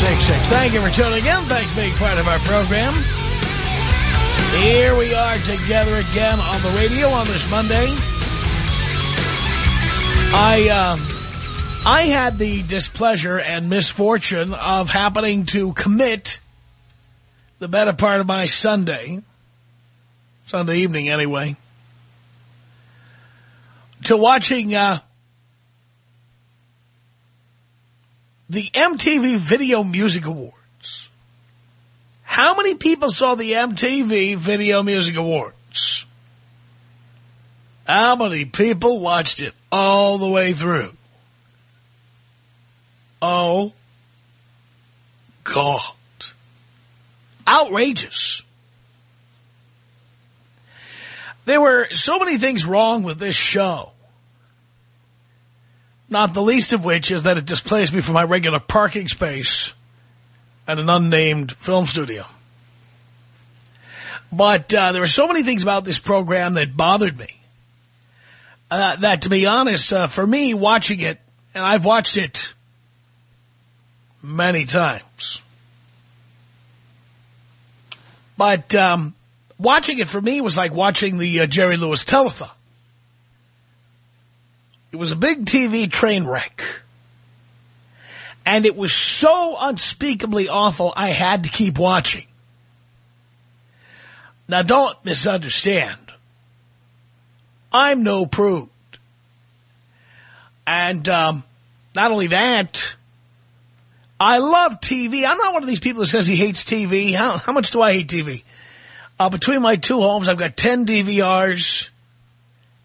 1-800-5800-866. Thank you for tuning in. Thanks for being part of our program. Here we are together again on the radio on this Monday. I, uh, I had the displeasure and misfortune of happening to commit the better part of my Sunday, Sunday evening anyway, to watching uh, the MTV Video Music Awards. How many people saw the MTV Video Music Awards? How many people watched it all the way through? Oh, God. Outrageous. There were so many things wrong with this show. Not the least of which is that it displaced me from my regular parking space at an unnamed film studio. But uh, there were so many things about this program that bothered me. Uh, that, to be honest, uh, for me, watching it, and I've watched it many times. But um, watching it for me was like watching the uh, Jerry Lewis telethon. It was a big TV train wreck. And it was so unspeakably awful, I had to keep watching. Now, don't misunderstand. I'm no prude. And um, not only that, I love TV. I'm not one of these people who says he hates TV. How, how much do I hate TV? Uh, between my two homes, I've got 10 DVRs,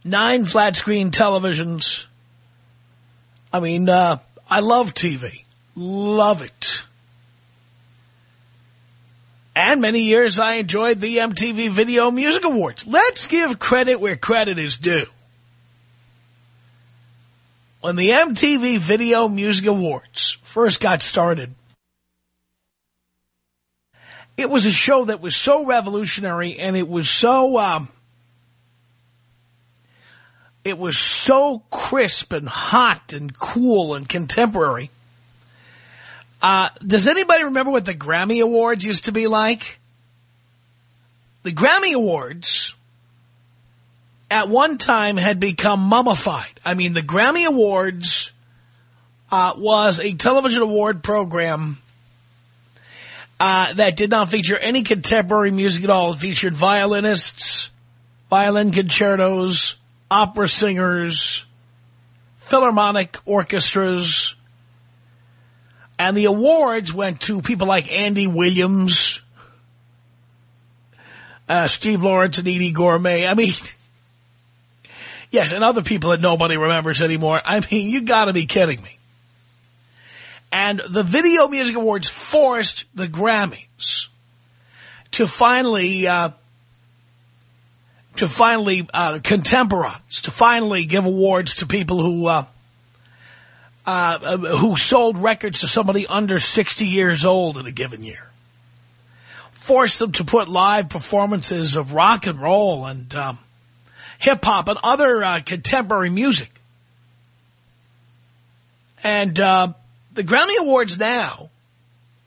nine flat-screen televisions. I mean, uh, I love TV. Love it. And many years I enjoyed the MTV Video Music Awards. Let's give credit where credit is due. When the MTV Video Music Awards first got started, it was a show that was so revolutionary and it was so, um, it was so crisp and hot and cool and contemporary. Uh, does anybody remember what the Grammy Awards used to be like? The Grammy Awards at one time had become mummified. I mean, the Grammy Awards uh, was a television award program uh, that did not feature any contemporary music at all. It featured violinists, violin concertos, opera singers, philharmonic orchestras, and the awards went to people like Andy Williams, uh, Steve Lawrence and Eydie Gormé. I mean, yes, and other people that nobody remembers anymore. I mean, you got to be kidding me. And the Video Music Awards forced the Grammys to finally, uh, to finally uh, to finally give awards to people who uh, uh, who sold records to somebody under 60 years old in a given year. Forced them to put live performances of rock and roll and um, hip-hop and other uh, contemporary music. And uh, the Grammy Awards now,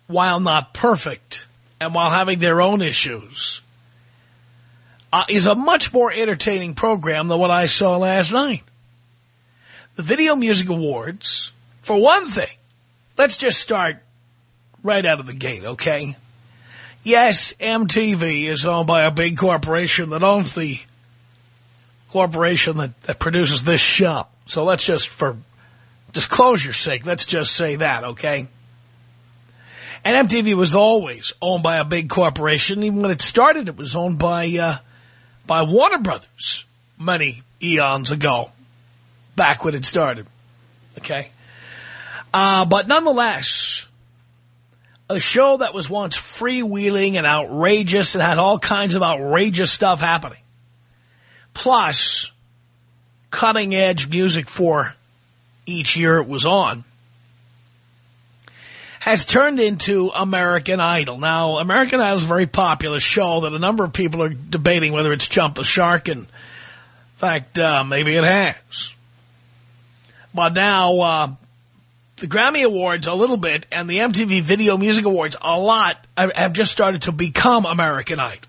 while not perfect and while having their own issues, uh, is a much more entertaining program than what I saw last night. The Video Music Awards, for one thing, let's just start right out of the gate, okay? Yes, MTV is owned by a big corporation that owns the corporation that, that produces this show. So let's just, for disclosure's sake, let's just say that, okay? And MTV was always owned by a big corporation. Even when it started, it was owned by uh, by Warner Brothers many eons ago, back when it started. Okay? Uh, but nonetheless, a show that was once freewheeling and outrageous and had all kinds of outrageous stuff happening. Plus, cutting-edge music for each year it was on has turned into American Idol. Now, American Idol is a very popular show that a number of people are debating whether it's jumped the shark, and in fact, uh, maybe it has. But now, uh, the Grammy Awards a little bit and the MTV Video Music Awards a lot have just started to become American Idol.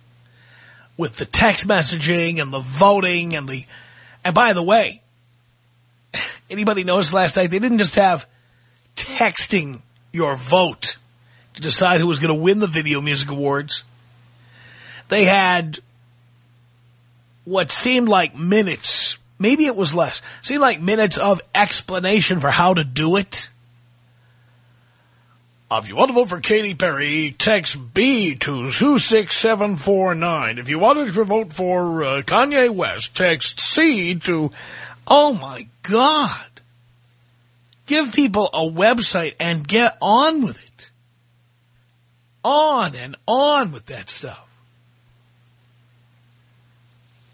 With the text messaging and the voting and the... And by the way, anybody noticed last night, they didn't just have texting your vote to decide who was going to win the Video Music Awards. They had what seemed like minutes, maybe it was less, seemed like minutes of explanation for how to do it. If you want to vote for Katy Perry, text B to 26749. If you wanted to vote for uh, Kanye West, text C to... Oh, my God. Give people a website and get on with it. On and on with that stuff.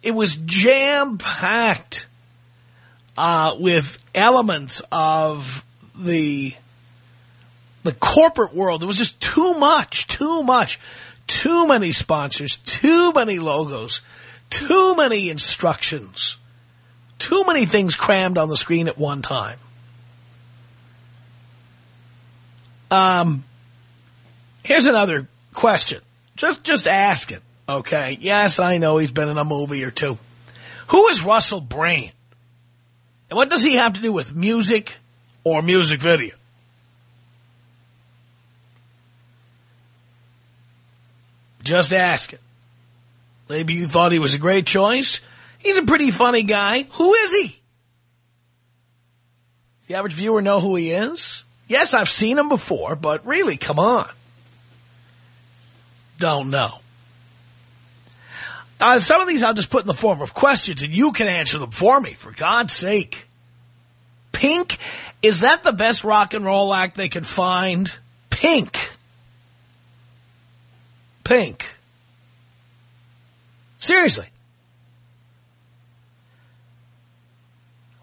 It was jam-packed uh, with elements of the the corporate world. It was just too much, too much. Too many sponsors, too many logos, too many instructions, too many things crammed on the screen at one time. Um, here's another question. Just, just ask it. Okay. Yes, I know he's been in a movie or two. Who is Russell Brand? And what does he have to do with music or music video? Just ask it. Maybe you thought he was a great choice. He's a pretty funny guy. Who is he? Does the average viewer know who he is? Yes, I've seen them before, but really, come on. Don't know. Uh, some of these I'll just put in the form of questions, and you can answer them for me, for God's sake. Pink, is that the best rock and roll act they could find? Pink. Pink. Seriously.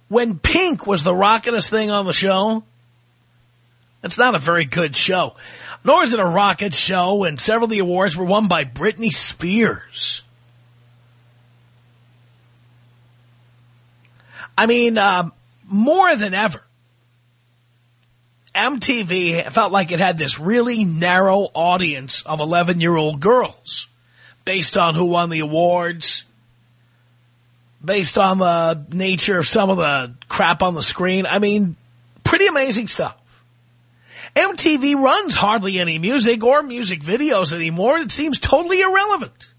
When Pink was the rockinest thing on the show, it's not a very good show. Nor is it a rocket show, and several of the awards were won by Britney Spears. I mean, uh, more than ever, MTV felt like it had this really narrow audience of 11-year-old girls based on who won the awards, based on the nature of some of the crap on the screen. I mean, pretty amazing stuff. MTV runs hardly any music or music videos anymore. It seems totally irrelevant.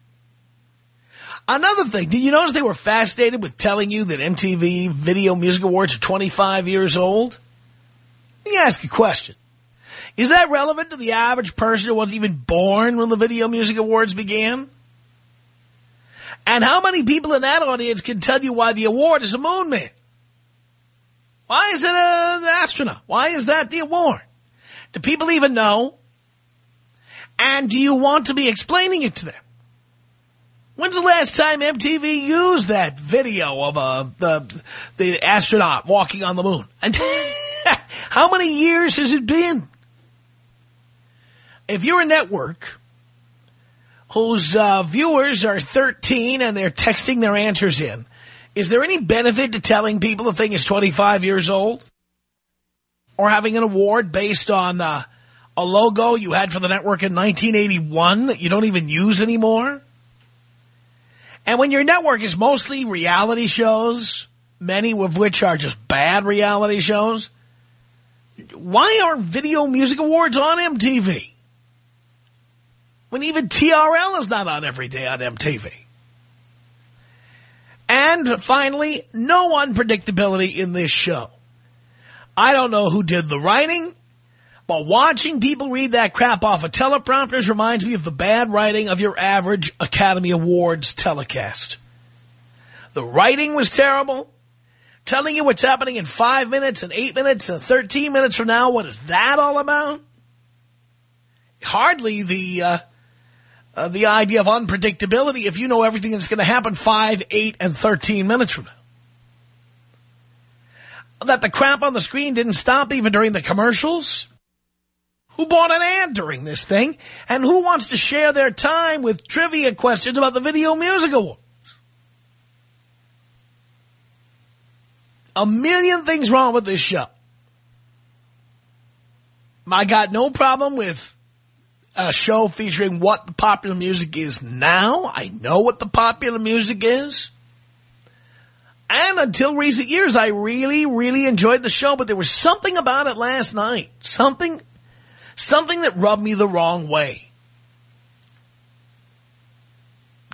Another thing, did you notice they were fascinated with telling you that MTV Video Music Awards are 25 years old? Let me ask a question. Is that relevant to the average person who wasn't even born when the Video Music Awards began? And how many people in that audience can tell you why the award is a moon man? Why is it an astronaut? Why is that the award? Do people even know? And do you want to be explaining it to them? When's the last time MTV used that video of uh, the the astronaut walking on the moon? And how many years has it been? If you're a network whose uh, viewers are 13 and they're texting their answers in, is there any benefit to telling people the thing is 25 years old? Or having an award based on uh, a logo you had for the network in 1981 that you don't even use anymore? And when your network is mostly reality shows, many of which are just bad reality shows, why are Video Music Awards on MTV? When even TRL is not on every day on MTV. And finally, no unpredictability in this show. I don't know who did the writing, but watching people read that crap off of teleprompters reminds me of the bad writing of your average Academy Awards telecast. The writing was terrible. Telling you what's happening in five minutes and eight minutes and 13 minutes from now, what is that all about? Hardly the, uh, uh, the idea of unpredictability if you know everything that's going to happen five, eight, and 13 minutes from now. That the crap on the screen didn't stop even during the commercials? Who bought an ad during this thing? And who wants to share their time with trivia questions about the Video Music Award? a million things wrong with this show. I got no problem with a show featuring what the popular music is now. I know what the popular music is. And until recent years, I really, really enjoyed the show, but there was something about it last night. Something, something that rubbed me the wrong way.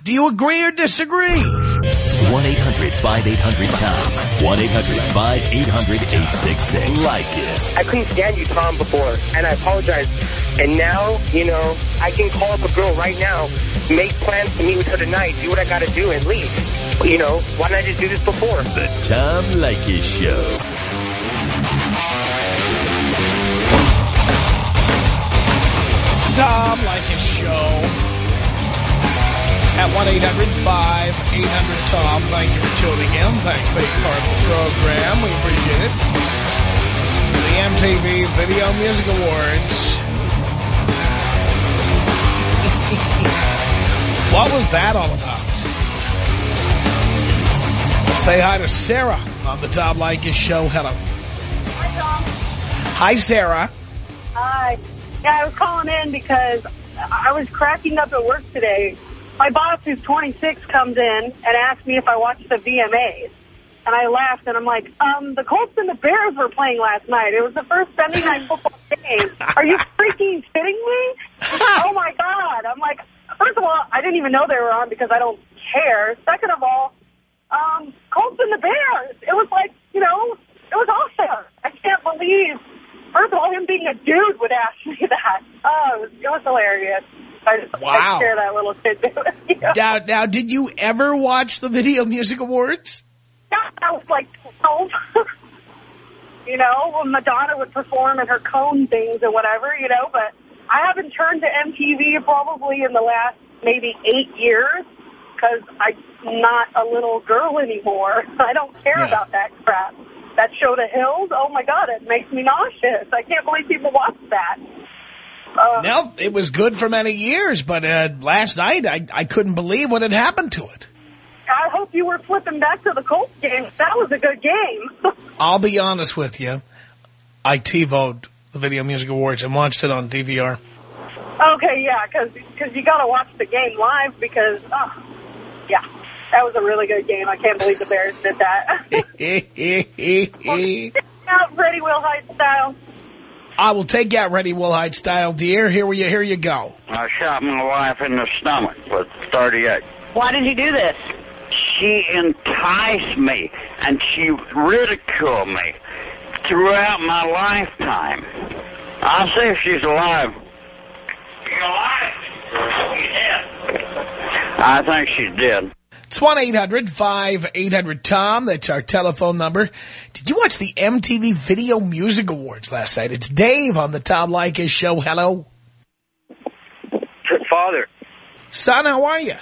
Do you agree or disagree? 1-800-5800-TOM. 1-800-5800-866. Like it. I couldn't stand you, Tom, before, and I apologize. And now, you know, I can call up a girl right now, make plans to meet with her tonight, do what I got to do, and leave. You know, why didn't I just do this before? The Tom Leykis Show. Tom Leykis Show at 1-800-5800-TOM. Thank you for tuning in. Thanks for being part of the program. We appreciate it. The MTV Video Music Awards. what was that all about? Say hi to Sarah on the Tom Leykis show. Hello. Hi, Tom. Hi, Sarah. Hi. Yeah, I was calling in because I was cracking up at work today my boss, who's 26, comes in and asks me if I watched the VMAs. And I laughed, and I'm like, um, the Colts and the Bears were playing last night. It was the first Sunday night football game. Are you freaking kidding me? oh, my God. I'm like, first of all, I didn't even know they were on because I don't care. Second of all, um, Colts and the Bears. It was like, you know, it was awesome. I can't believe, first of all, him being a dude would ask me that. Oh, it was, it was hilarious. I just wow. share that little tidbit with you. Now, now, did you ever watch the Video Music Awards? Yeah, I was like 12. you know, when Madonna would perform at her cone things or whatever, you know, but I haven't turned to MTV probably in the last maybe eight years because I'm not a little girl anymore. I don't care yeah. about that crap. That show, The Hills, oh my God, it makes me nauseous. I can't believe people watch that. Uh, no, it was good for many years, but uh, last night I, I couldn't believe what had happened to it. I hope you were flipping back to the Colts game. That was a good game. I'll be honest with you. I TiVoed the Video Music Awards and watched it on DVR. Okay, yeah, because cause you got to watch the game live because, oh, yeah, that was a really good game. I can't believe the Bears did that. well, Freddie Wilhite style. I will take out Ready Wilhite style, dear. Here you, here you go. I shot my wife in the stomach with 38. Why did you do this? She enticed me, and she ridiculed me throughout my lifetime. I'll see if she's alive. She's alive? Yeah. I think she's dead. It's 1-800-5800-TOM. That's our telephone number. Did you watch the MTV Video Music Awards last night? It's Dave on the Tom Leykis show. Hello. Father. Son, how are you?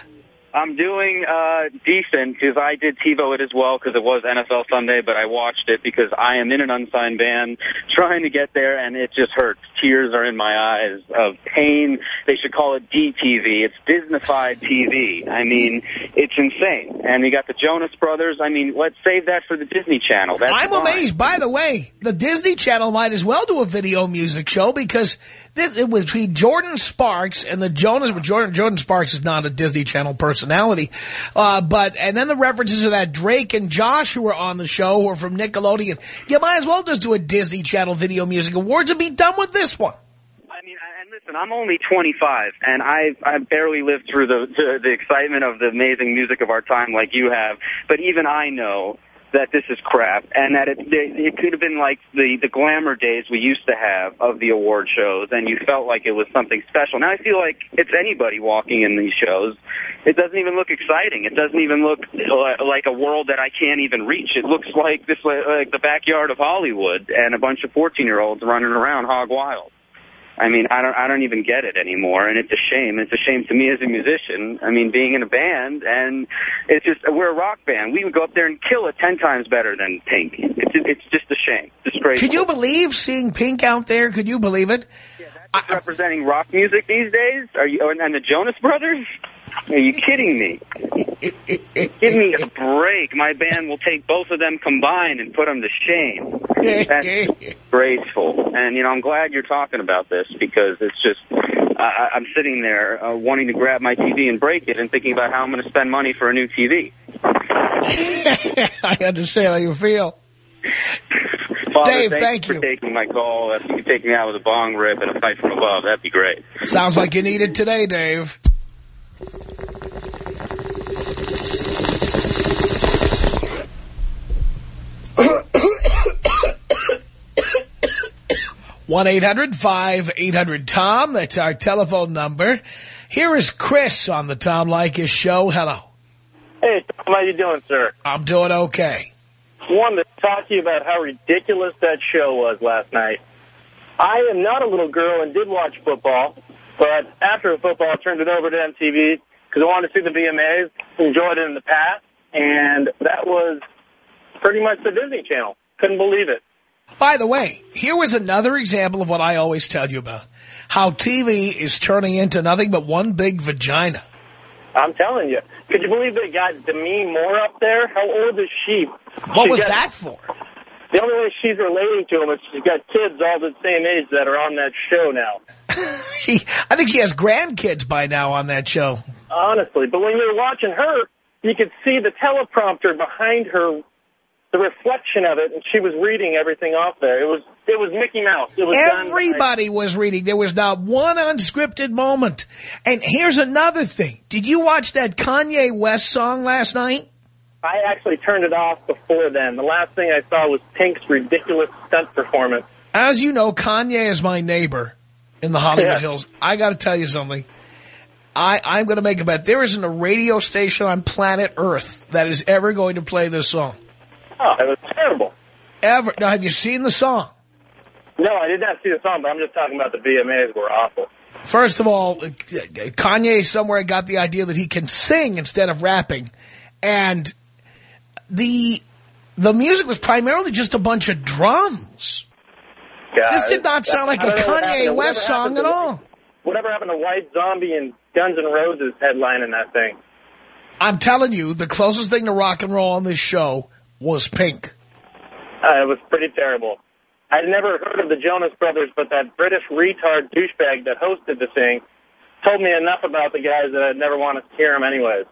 I'm doing uh, decent because I did TiVo it as well because it was NFL Sunday, but I watched it because I am in an unsigned band trying to get there, and it just hurts tears are in my eyes of pain. They should call it DTV. It's Disneyfied TV. I mean, it's insane. And you got the Jonas Brothers. I mean, let's save that for the Disney Channel. That's I'm fine. amazed. By the way, the Disney Channel might as well do a video music show because this, it was between Jordin Sparks and the Jonas. But Jordan Jordin Sparks is not a Disney Channel personality, uh, but and then the references to that Drake and Josh who were on the show who are from Nickelodeon. You might as well just do a Disney Channel Video Music Awards and be done with this one. I mean, and listen, I'm only 25, and I've I've barely lived through the, the the excitement of the amazing music of our time like you have. But even I know that this is crap, and that it it could have been like the the glamour days we used to have of the award shows, and you felt like it was something special. Now I feel like it's anybody walking in these shows. It doesn't even look exciting. It doesn't even look like a world that I can't even reach. It looks like this like the backyard of Hollywood and a bunch of 14 year olds running around hog wild. I mean, I don't, I don't even get it anymore, and it's a shame. It's a shame to me as a musician. I mean, being in a band, and it's just we're a rock band. We would go up there and kill it ten times better than Pink. It's, it's just a shame. Disgraceful. Could you believe seeing Pink out there? Could you believe it? That's representing rock music these days? Are you? And the Jonas Brothers? Are you kidding me? Give me a break. My band will take both of them combined and put them to shame. That's disgraceful. And, you know, I'm glad you're talking about this because it's just, I, I'm sitting there uh, wanting to grab my TV and break it and thinking about how I'm going to spend money for a new TV. I understand how you feel. Father, Dave, thank, you. for taking my call. If you could take me out with a bong rip and a fight from above, that'd be great. Sounds like you need it today, Dave. One 800 tom That's our telephone number. Here is Chris on the Tom Leykis show. Hello. Hey, Tom, how you doing, sir? I'm doing okay. Wanted to talk to you about how ridiculous that show was last night. I am not a little girl and did watch football, but after football, I turned it over to MTV because I wanted to see the VMAs, enjoyed it in the past, and that was pretty much the Disney Channel. Couldn't believe it. By the way, here was another example of what I always tell you about. How TV is turning into nothing but one big vagina. I'm telling you. Could you believe they got Demi Moore up there? How old is she? What She was got- that for? The only way she's relating to him is she's got kids all the same age that are on that show now. She, I think she has grandkids by now on that show. Honestly, but when you're watching her, you could see the teleprompter behind her, the reflection of it, and she was reading everything off there. It was it was Mickey Mouse. It was Everybody was reading. There was not one unscripted moment. And here's another thing. Did you watch that Kanye West song last night? I actually turned it off before then. The last thing I saw was Pink's ridiculous stunt performance. As you know, Kanye is my neighbor in the Hollywood Yeah. Hills. I got to tell you something. I, I'm going to make a bet. There isn't a radio station on planet Earth that is ever going to play this song. Oh, it was terrible. Ever. Now, have you seen the song? No, I did not see the song, but I'm just talking about the VMAs were awful. First of all, Kanye somewhere got the idea that he can sing instead of rapping. And the the music was primarily just a bunch of drums. God, This did not sound like a don't know what happened. Kanye West song at all. Whatever happened to White Zombie and Guns N' Roses headlining that thing? I'm telling you, the closest thing to rock and roll on this show was Pink. Uh, it was pretty terrible. I'd never heard of the Jonas Brothers, but that British retard douchebag that hosted the thing told me enough about the guys that I'd never want to hear them anyways.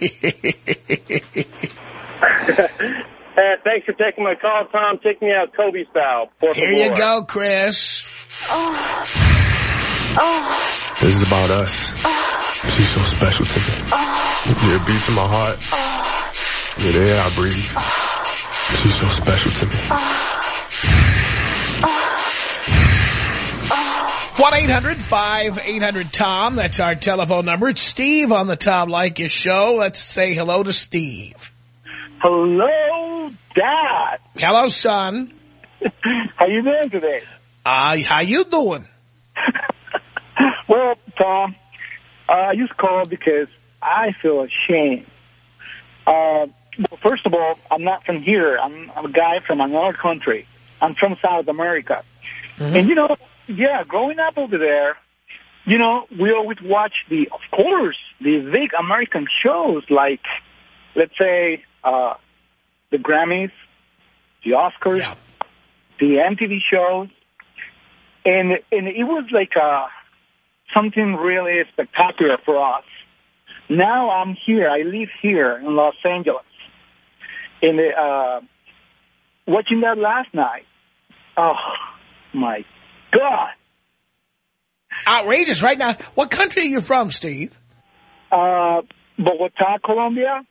Uh, thanks for taking my call, Tom. Take me out Kobe style. Por Here you favor. go, Chris. This is about us. She's so special to me. Yeah, it beats in my heart. Yeah, the air I breathe. She's so special to me. 1-800-5800-TOM. That's our telephone number. It's Steve on the Tom Leykis show. Let's say hello to Steve. Hello, Dad. Hello, son. How you doing today? Uh, how you doing? Well, Tom, uh, I just called because I feel ashamed. Uh, well, first of all, I'm not from here. I'm, I'm a guy from another country. I'm from South America. And, you know, yeah, growing up over there, you know, we always watch the, of course, the big American shows like, let's say, uh, the Grammys, the Oscars, Yeah. the MTV shows, and and it was like uh, something really spectacular for us. Now I'm here. I live here in Los Angeles, and uh, watching that last night. Oh my God! Outrageous right now. What country are you from, Steve? Uh, Bogota, Colombia.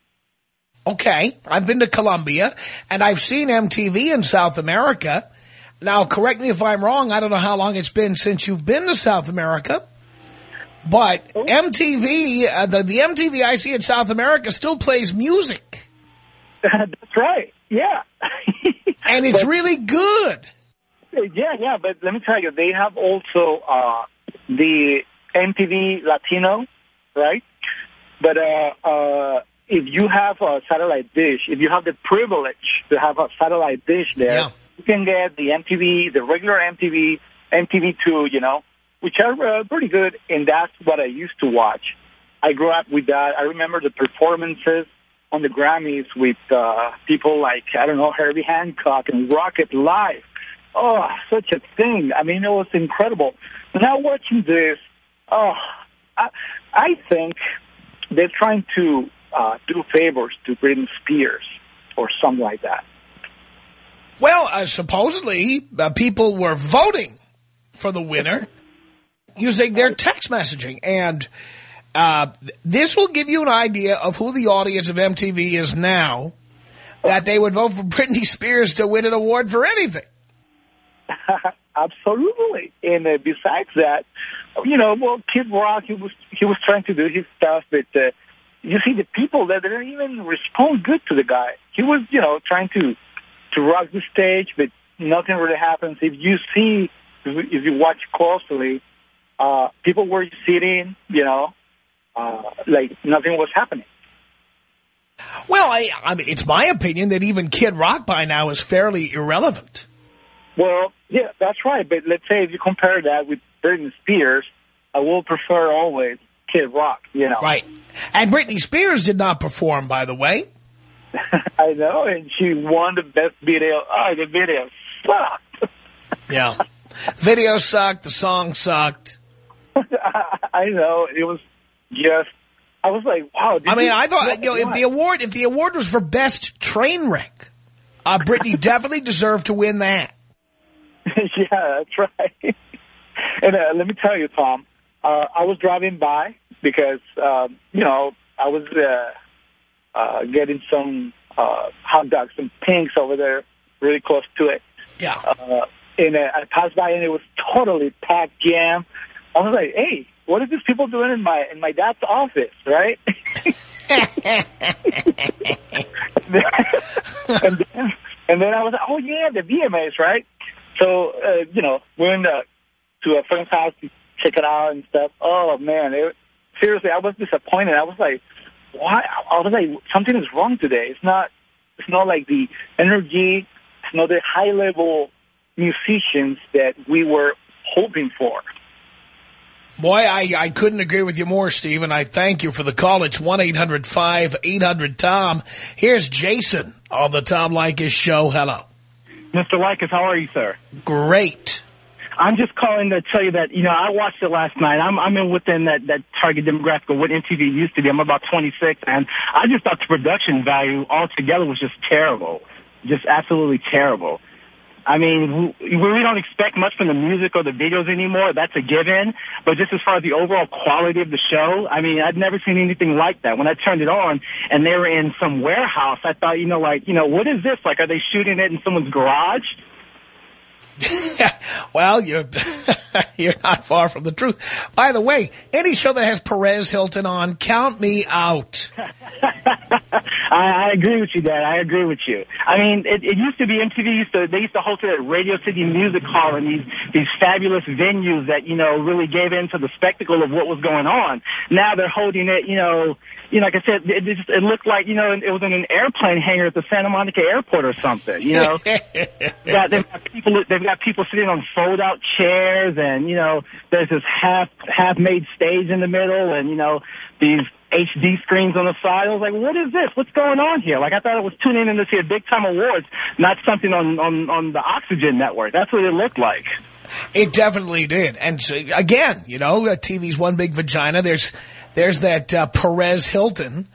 Okay, I've been to Colombia, and I've seen MTV in South America. Now, correct me if I'm wrong. I don't know how long it's been since you've been to South America. But MTV, uh, the, the MTV I see in South America still plays music. That's right. Yeah. And it's But- really good. Yeah, yeah, but let me tell you, they have also uh, the MTV Latino, right? But uh, uh, if you have a satellite dish, if you have the privilege to have a satellite dish there, Yeah. you can get the MTV, the regular MTV, MTV2, you know, which are uh, pretty good, and that's what I used to watch. I grew up with that. I remember the performances on the Grammys with uh, people like, I don't know, Herbie Hancock and Rockit Live. Oh, such a thing. I mean, it was incredible. Now watching this, oh, I, I think they're trying to uh, do favors to Britney Spears or something like that. Well, uh, supposedly, uh, people were voting for the winner using their text messaging. And uh, this will give you an idea of who the audience of MTV is now, that they would vote for Britney Spears to win an award for anything. Absolutely. And uh, besides that, you know, well, Kid Rock, he was he was trying to do his stuff, but uh, you see the people that didn't even respond good to the guy. He was, you know, trying to to rock the stage, but nothing really happens. If you see, if you watch closely, uh, people were sitting, you know, uh, like nothing was happening. Well, I, I mean, it's my opinion that even Kid Rock by now is fairly irrelevant. Well, yeah, that's right. But let's say if you compare that with Britney Spears, I will prefer always Kid Rock, you know. Right. And Britney Spears did not perform, by the way. I know, and she won the best video. Oh, the video sucked. Yeah. Video sucked. The song sucked. I know. It was just, I was like, wow. did I mean, I thought, you know, if the award, if the award was for best train wreck, uh, Britney definitely deserved to win that. yeah, that's right. and uh, let me tell you, Tom, uh, I was driving by because, um, you know, I was uh, uh, getting some uh, hot dogs, some pinks over there really close to it. Yeah. Uh, and uh, I passed by and it was totally packed jam. I was like, hey, what are these people doing in my in my dad's office, right? and then and then I was like, oh yeah, the VMAs, right? So uh, you know, we went uh, to a friend's house check it out and stuff. Oh man, it, seriously, I was disappointed. I was like, why? I was like, something is wrong today. It's not. It's not like the energy. It's not the high level musicians that we were hoping for. Boy, I, I couldn't agree with you more, Steve, and I thank you for the call. It's 1-800-5800-TOM. Here's Jason on the Tom Leykis show. Hello. Mr. Leykis, how are you, sir? Great. I'm just calling to tell you that, you know, I watched it last night. I'm, I'm in within that, that target demographic of what MTV used to be. I'm about 26, and I just thought the production value altogether was just terrible. Just absolutely terrible. I mean, we, we don't expect much from the music or the videos anymore. That's a given. But just as far as the overall quality of the show, I mean, I'd never seen anything like that. When I turned it on and they were in some warehouse, I thought, you know, like, you know, what is this? Like, are they shooting it in someone's garage? well, you're you're not far from the truth. By the way, any show that has Perez Hilton on, count me out. I, I agree with you, Dad. I agree with you. I mean, it, it used to be MTV used to they used to host it at Radio City Music Hall and these these fabulous venues that you know really gave in to the spectacle of what was going on. Now they're holding it, you know, you know, like I said, it, it, just, it looked like, you know, it was in an airplane hangar at the Santa Monica airport or something, you know. yeah, they've got people, they've got people sitting on fold-out chairs and, you know, there's this half, half-made stage in the middle and, you know, these HD screens on the side. I was like, what is this? What's going on here? Like, I thought it was tuning in to see a big-time awards, not something on, on, on the Oxygen network. That's what it looked like. It definitely did. And so, again, you know, TV's one big vagina. There's there's that uh, Perez Hilton.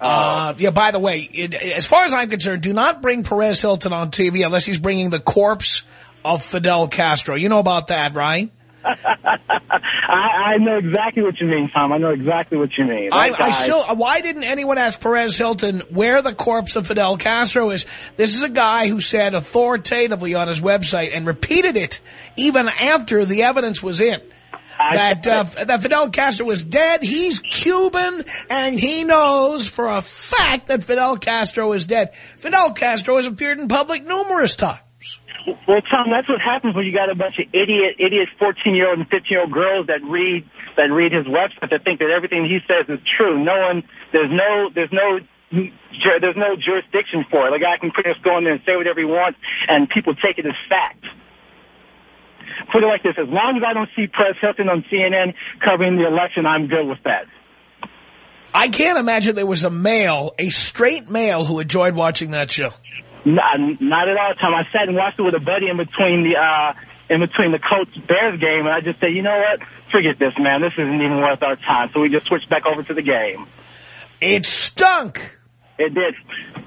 Oh. Uh, yeah, by the way, it, as far as I'm concerned, do not bring Perez Hilton on TV unless he's bringing the corpse of Fidel Castro. You know about that, right? I, I know exactly what you mean, Tom. I know exactly what you mean. I, I still. Why didn't anyone ask Perez Hilton where the corpse of Fidel Castro is? This is a guy who said authoritatively on his website and repeated it even after the evidence was in. That uh, that Fidel Castro was dead. He's Cuban, and he knows for a fact that Fidel Castro is dead. Fidel Castro has appeared in public numerous times. Well, Tom, that's what happens when you got a bunch of idiot, idiot 14-year-old and 15-year-old girls that read that read his website that think that everything he says is true. No one, there's no, there's no, there's no jurisdiction for it. Like I can pretty much go in there and say whatever he wants, and people take it as fact. Put it like this: as long as I don't see Perez Hilton on CNN covering the election, I'm good with that. I can't imagine there was a male, a straight male, who enjoyed watching that show. Not, not at all, Tom. I sat and watched it with a buddy in between the uh, in between the Colts Bears game, and I just said, you know what? Forget this, man. This isn't even worth our time. So we just switched back over to the game. It stunk. It did.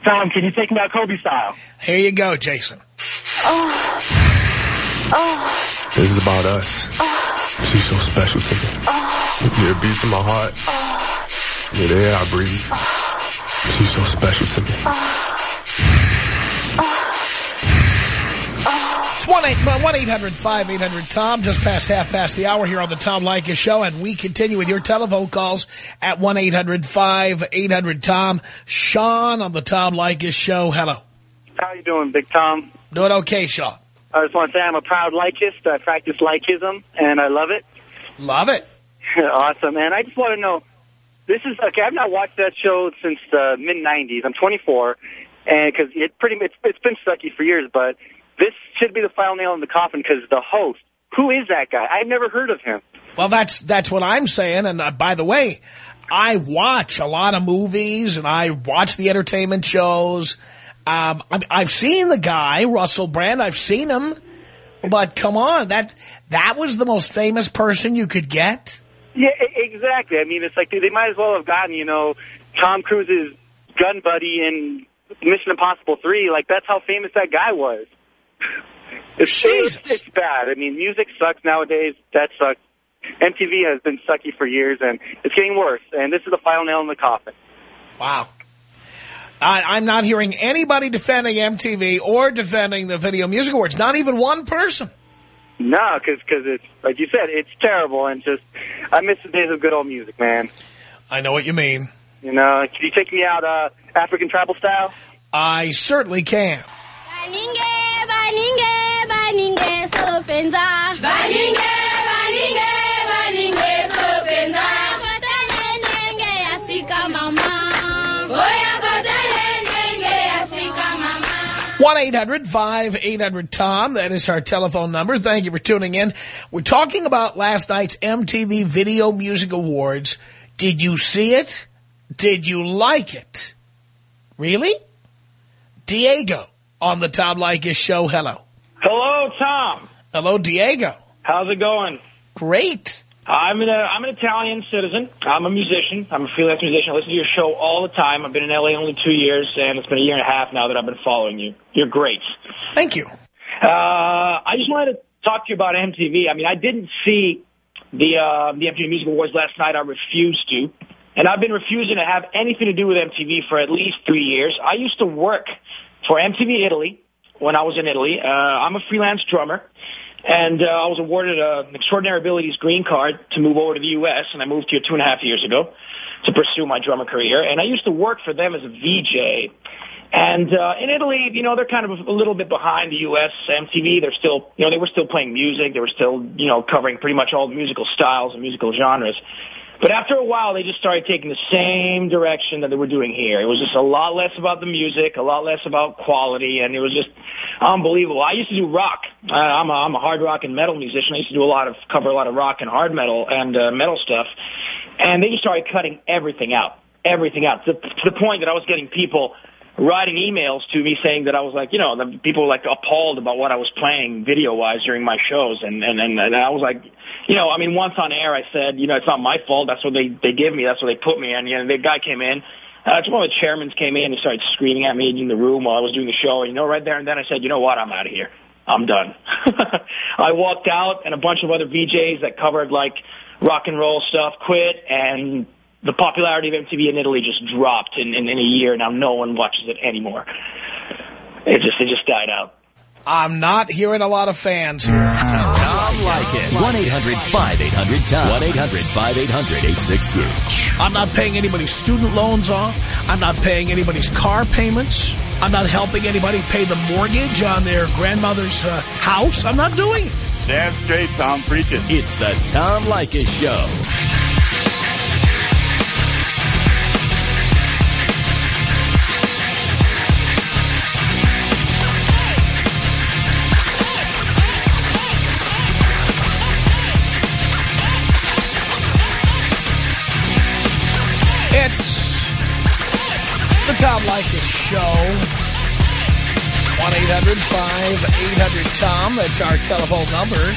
Tom, can you take me out Kobe style? Here you go, Jason. Oh. Oh. This is about us. She's so special to me. Yeah, it beats in my heart. Yeah, the air I breathe. She's so special to me. 1-800-5800-TOM, just past half past the hour here on the Tom Leykis Show, and we continue with your telephone calls at 1-800-5800-TOM. Sean on the Tom Leykis Show, hello. How you doing, Big Tom? Doing okay, Sean. I just want to say I'm a proud Likist. I practice Likism, and I love it. Love it. awesome. And I just want to know, this is, okay, I've not watched that show since the mid-90s. I'm 24, and because it pretty it's, it's been sucky for years, but this should be the final nail in the coffin because the host, who is that guy? I've never heard of him. Well, that's that's what I'm saying. And uh, by the way, I watch a lot of movies and I watch the entertainment shows. Um, I, I've seen the guy, Russell Brand. I've seen him. But come on, that that was the most famous person you could get. Yeah, exactly. I mean, it's like they they might as well have gotten, you know, Tom Cruise's gun buddy in Mission Impossible 3. Like, that's how famous that guy was. It's, it's, it's bad. I mean, music sucks nowadays. That sucks. MTV has been sucky for years, and it's getting worse. And this is the final nail in the coffin. Wow. I, I'm not hearing anybody defending MTV or defending the Video Music Awards. Not even one person. No, because cause it's, like you said, it's terrible. And just, I miss the days of good old music, man. I know what you mean. You know, can you take me out uh, African tribal style? I certainly can. Baninge, baninge, baninge, sopenza. Baninge, baninge, baninge, sopenza. Kotele nenge asika mama. Oya kotele nenge asika mama. 1-800-5800-TOM. That is our telephone number. Thank you for tuning in. We're talking about last night's MTV Video Music Awards. Did you see it? Did you like it? Really? Diego on the Tom Leykis show. Hello. Hello, Tom. Hello, Diego. How's it going? Great. I'm an, uh, I'm an Italian citizen. I'm a musician. I'm a freelance musician. I listen to your show all the time. I've been in L.A. only two years, and it's been a year and a half now that I've been following you. You're great. Thank you. Uh, I just wanted to talk to you about MTV. I mean, I didn't see the uh, the MTV Music Awards last night. I refused to. And I've been refusing to have anything to do with MTV for at least three years. I used to work for MTV Italy when I was in Italy. Uh, I'm a freelance drummer. And uh, I was awarded a, an extraordinary abilities green card to move over to the U.S., and I moved here two and a half years ago. to pursue my drummer career. And I used to work for them as a VJ. And uh, in Italy, you know, they're kind of a little bit behind the U.S. MTV. They're still, you know, they were still playing music. They were still, you know, covering pretty much all the musical styles and musical genres. But after a while, they just started taking the same direction that they were doing here. It was just a lot less about the music, a lot less about quality, and it was just unbelievable. I used to do rock. Uh, I'm, a, I'm a hard rock and metal musician. I used to do a lot of cover a lot of rock and hard metal and uh, metal stuff, and they just started cutting everything out, everything out to, to the point that I was getting people writing emails to me saying that I was like, you know, the people were like appalled about what I was playing video wise during my shows, and and and, and I was like you know, I mean, once on air, I said, you know, it's not my fault. That's what they they give me. That's what they put me in. You know, the guy came in. Uh, one of the chairmen came in and started screaming at me in the room while I was doing the show. And, you know, right there and then I said, you know what? I'm out of here. I'm done. I walked out, and a bunch of other VJs that covered like rock and roll stuff quit, and the popularity of MTV in Italy just dropped in, in, in a year. Now no one watches it anymore. It just it just died out. I'm not hearing a lot of fans here. Tom Leykis. 1-800-5800-TOM. 1-800-5800-866. I'm not paying anybody's student loans off. I'm not paying anybody's car payments. I'm not helping anybody pay the mortgage on their grandmother's uh, house. I'm not doing it. Damn straight, Tom. Preach it. It's the Tom Leykis Show. It's the Tom Leykis Show. 1-800-5800-TOM. That's our telephone number.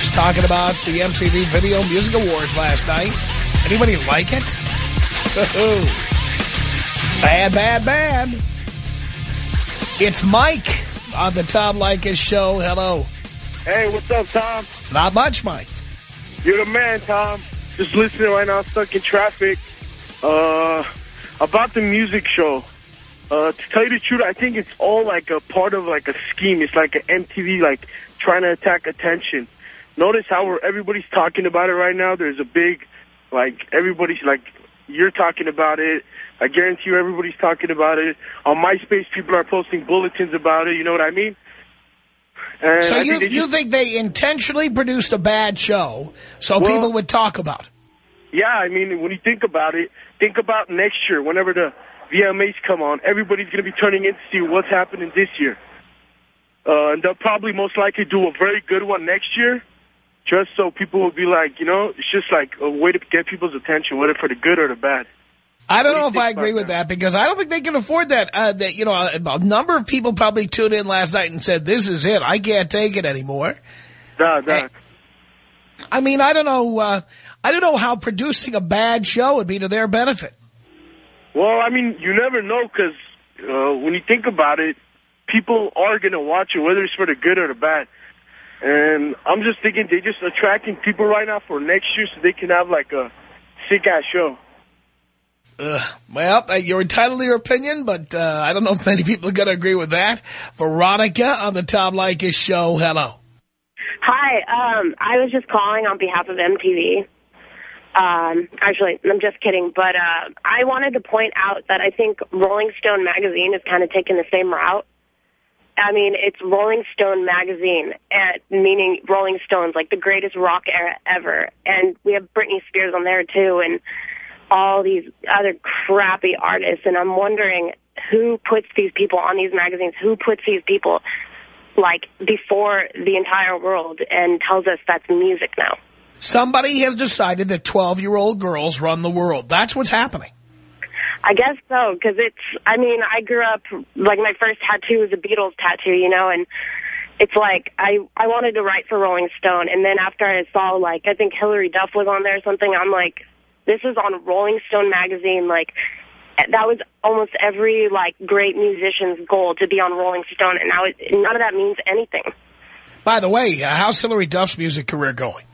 Just talking about the MTV Video Music Awards last night. Anybody like it? bad, bad, bad. It's Mike on the Tom Leykis Show. Hello. Hey, what's up, Tom? Not much, Mike. You're the man, Tom. Just listening right now, stuck in traffic. Uh, about the music show. Uh, to tell you the truth, I think it's all like a part of like a scheme. It's like an MTV, like trying to attack attention. Notice how we're, everybody's talking about it right now. There's a big, like everybody's like, you're talking about it. I guarantee you everybody's talking about it. On MySpace, people are posting bulletins about it. You know what I mean? And so I you, think they you just- think they intentionally produced a bad show so Well- people would talk about it? Yeah, I mean, when you think about it, think about next year, whenever the VMAs come on, everybody's going to be turning in to see what's happening this year. Uh, and they'll probably most likely do a very good one next year, just so people will be like, you know, it's just like a way to get people's attention, whether for the good or the bad. I don't do know if I agree with that because I don't think they can afford that. Uh, that you know, a, a number of people probably tuned in last night and said, "This is it. I can't take it anymore." Nah, nah. I mean, I don't know. Uh, I don't know how producing a bad show would be to their benefit. Well, I mean, you never know because uh, when you think about it, people are going to watch it, whether it's for the good or the bad. And I'm just thinking they're just attracting people right now for next year so they can have like a sick-ass show. Ugh. Well, uh, you're entitled to your opinion, but uh, I don't know if many people are going to agree with that. Veronica on the Tom Leykis show. Hello. Hi, um, I was just calling on behalf of MTV. Um, actually, I'm just kidding, but uh, I wanted to point out that I think Rolling Stone magazine is kind of taking the same route. I mean, it's Rolling Stone magazine, and meaning Rolling Stones, like the greatest rock era ever. And we have Britney Spears on there too, and all these other crappy artists. And I'm wondering who puts these people on these magazines? Who puts these people like before the entire world and tells us that's music now? Somebody has decided that 12-year-old girls run the world. That's what's happening. I guess so, because it's, I mean, I grew up, like, my first tattoo was a Beatles tattoo, you know, and it's like, I, I wanted to write for Rolling Stone, and then after I saw, like, I think Hilary Duff was on there or something, I'm like, this is on Rolling Stone magazine, like, that was almost every, like, great musician's goal to be on Rolling Stone, and now it, none of that means anything. By the way, uh, how's Hilary Duff's music career going?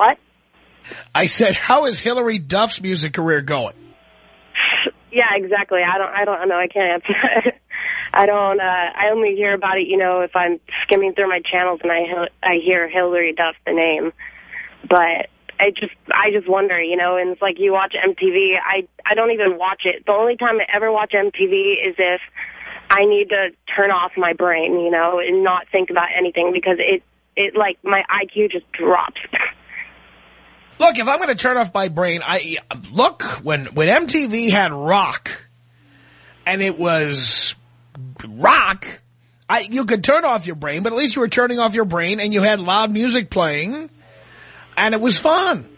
What? I said, how is Hilary Duff's music career going? Yeah, exactly. I don't. I don't know. I can't answer. I don't. Uh, I only hear about it, you know, if I'm skimming through my channels and I I hear Hilary Duff the name. But I just, I just wonder, you know, and it's like you watch MTV. I, I don't even watch it. The only time I ever watch MTV is if I need to turn off my brain, you know, and not think about anything because it, it like my IQ just drops. Look, if I'm going to turn off my brain, I look when when MTV had rock, and it was rock. I you could turn off your brain, but at least you were turning off your brain, and you had loud music playing, and it was fun.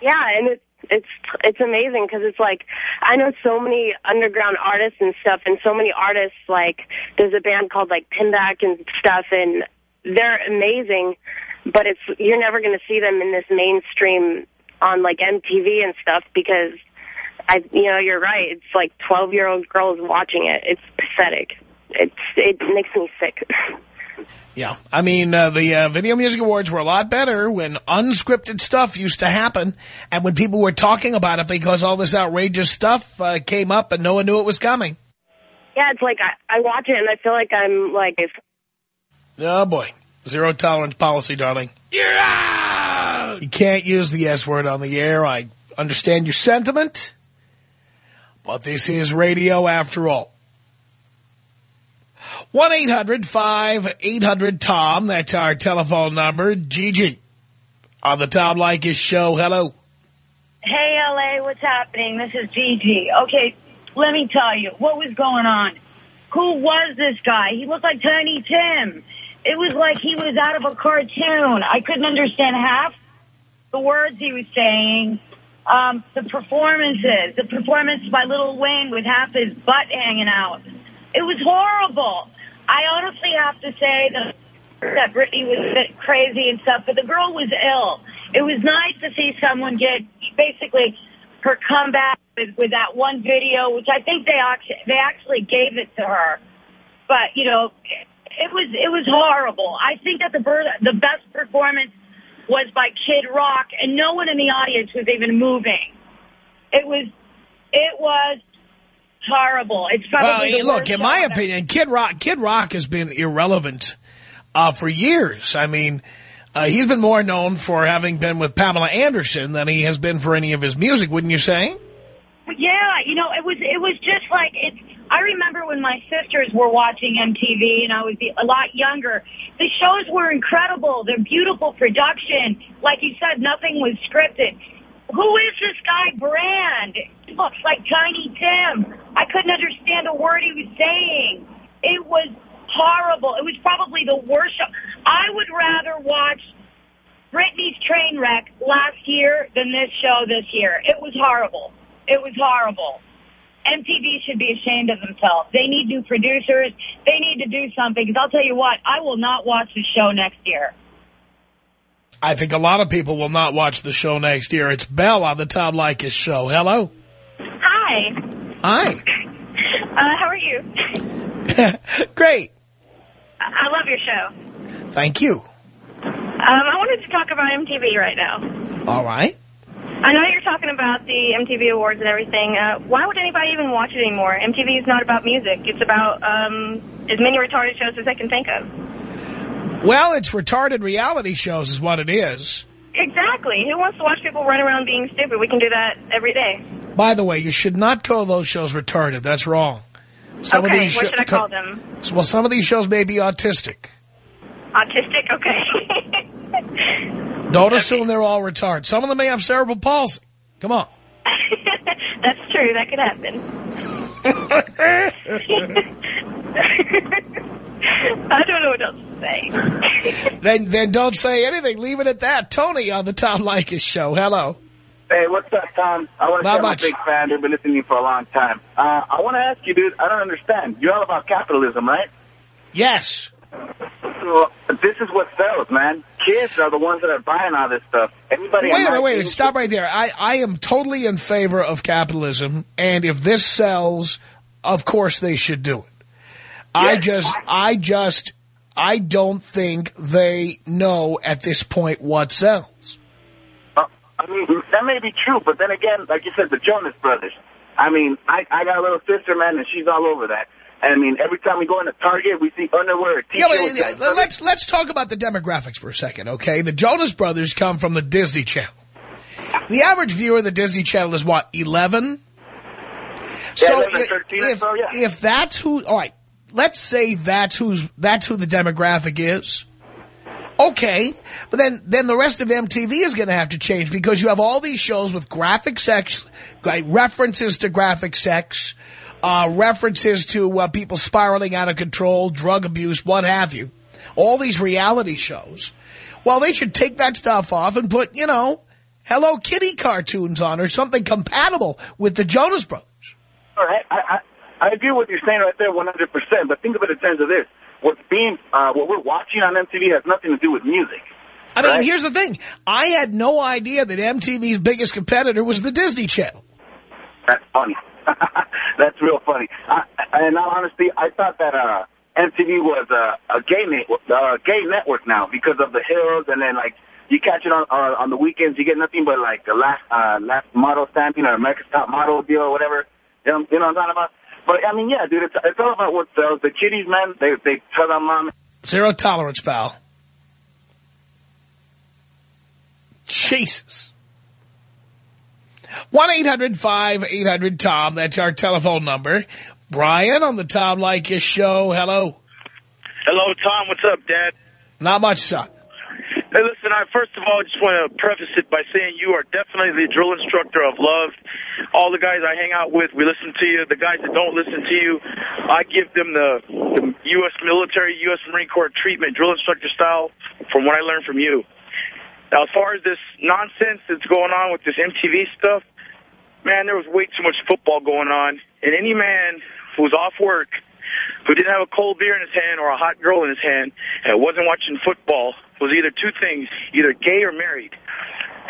Yeah, and it's it's it's amazing because it's like I know so many underground artists and stuff, and so many artists like there's a band called like Pinback and stuff, and they're amazing, but it's you're never going to see them in this mainstream on like MTV and stuff because I you know you're right. It's like 12 year old girls watching it. It's pathetic. It's it makes me sick. Yeah, I mean, uh, the uh, Video Music Awards were a lot better when unscripted stuff used to happen and when people were talking about it because all this outrageous stuff uh, came up and no one knew it was coming. Yeah, it's like I, I watch it and I feel like I'm like... Oh, boy. Zero tolerance policy, darling. You're out! You can't use the S word on the air. I understand your sentiment, but this is radio after all. 1-800-5800-TOM. That's our telephone number. Gigi on the Tom Leykis show. Hello. Hey, L.A., what's happening? This is Gigi. Okay, let me tell you, what was going on? Who was this guy? He looked like Tiny Tim. It was like he was out of a cartoon. I couldn't understand half the words he was saying. Um, the performances, the performance by Lil Wayne with half his butt hanging out. It was horrible. I honestly have to say that that Britney was a bit crazy and stuff, but the girl was ill. It was nice to see someone get basically her comeback with, with that one video, which I think they actually, they actually gave it to her. But, you know, it was it was horrible. I think that the the best performance was by Kid Rock, and no one in the audience was even moving. It was it was horrible. It's probably well, look, in my opinion, Kid Rock Kid Rock has been irrelevant uh, for years. I mean, uh, he's been more known for having been with Pamela Anderson than he has been for any of his music, wouldn't you say? Yeah, you know, it was it was just like it. I remember when my sisters were watching MTV and I was a lot younger. The shows were incredible. They're beautiful production. Like you said, nothing was scripted. Who is this guy, Brand? He looks like Tiny Tim. I couldn't understand a word he was saying. It was horrible. It was probably the worst show. I would rather watch Britney's train wreck last year than this show this year. It was horrible. It was horrible. MTV should be ashamed of themselves. They need new producers. They need to do something. Because I'll tell you what, I will not watch the show next year. I think a lot of people will not watch the show next year. It's Belle on the Tom Leykis show. Hello. Hi. Hi. Uh, how are you? Great. I love your show. Thank you. Um, I wanted to talk about MTV right now. All right. I know you're talking about the MTV Awards and everything. Uh, why would anybody even watch it anymore? MTV is not about music. It's about um, as many retarded shows as I can think of. Well, it's retarded reality shows is what it is. Exactly. Who wants to watch people run around being stupid? We can do that every day. By the way, you should not call those shows retarded. That's wrong. Some okay, of these what should I call them? Well, some of these shows may be autistic. Autistic? Okay. Don't assume they're all retarded. Some of them may have cerebral palsy. Come on. That's true. That could happen. I don't know what else to say. then, then don't say anything. Leave it at that. Tony on the Tom Leykis show. Hello. Hey, what's up, Tom? I want to say Not I'm a big fan. I've been listening to you for a long time. Uh, I want to ask you, dude, I don't understand. You're all about capitalism, right? Yes. So this is what sells, man. Kids are the ones that are buying all this stuff. Everybody. Wait a minute, wait a minute. age- Stop right there. I, I am totally in favor of capitalism, and if this sells, of course they should do it. I just, I just, I don't think they know at this point what sells. Uh, I mean, that may be true, but then again, like you said, the Jonas Brothers. I mean, I, I got a little sister, man, and she's all over that. I mean, every time we go into Target, we see underwear. Yeah, but t-shirts, uh, let's let's talk about the demographics for a second, okay? The Jonas Brothers come from the Disney Channel. The average viewer of the Disney Channel is what, 11? Yeah, so 11, i- 13 or if, so, yeah. if that's who, all right, let's say that's who's that's who the demographic is. Okay, but then then the rest of MTV is going to have to change because you have all these shows with graphic sex, references to graphic sex, uh, references to uh, people spiraling out of control, drug abuse, what have you. All these reality shows. Well, they should take that stuff off and put, you know, Hello Kitty cartoons on or something compatible with the Jonas Brothers. All right, I, I, I agree with what you're saying right there 100%, but think of it in terms of this. What's being, uh, what we're watching on MTV has nothing to do with music. I mean, Right. here's the thing. I had no idea that MTV's biggest competitor was the Disney Channel. That's funny. That's real funny. I, I- in honesty, I thought that uh, MTV was uh, a gay network, uh, gay network now because of the hills, and then like you catch it on uh, on the weekends, you get nothing but like the last uh, last model stamping or America's Top Model deal or whatever. You know, you know what I'm talking about? But I mean, yeah, dude, it's it's all about what sells. The kiddies, man, they they tell their mom. Zero tolerance, pal. Jesus. 1-800-5800-TOM. That's our telephone number. Brian on the Tom Leykis show. Hello. Hello, Tom. What's up, Dad? Not much, son. Hey, listen, I first of all I just want to preface it by saying you are definitely the drill instructor of love. All the guys I hang out with, we listen to you. The guys that don't listen to you, I give them the, the U.S. military, U.S. Marine Corps treatment, drill instructor style, from what I learned from you. Now, as far as this nonsense that's going on with this MTV stuff, man, there was way too much football going on. And any man who was off work, who didn't have a cold beer in his hand or a hot girl in his hand, and wasn't watching football, was either two things, either gay or married.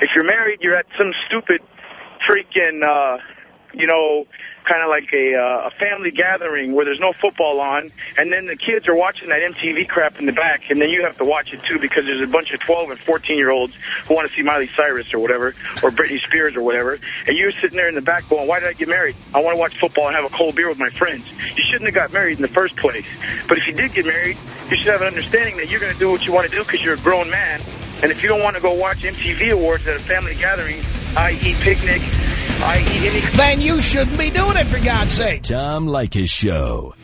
If you're married, you're at some stupid freaking, uh, you know, kind of like a, uh, a family gathering where there's no football on, and then the kids are watching that MTV crap in the back, and then you have to watch it too because there's a bunch of 12 and 14-year-olds who want to see Miley Cyrus or whatever, or Britney Spears or whatever, and you're sitting there in the back going, why did I get married? I want to watch football and have a cold beer with my friends. You shouldn't have got married in the first place. But if you did get married, you should have an understanding that you're going to do what you want to do because you're a grown man, and if you don't want to go watch MTV awards at a family gathering, i.e. picnic, i.e. any Then you shouldn't be doing it, for God's sake. Tom Leykis Show.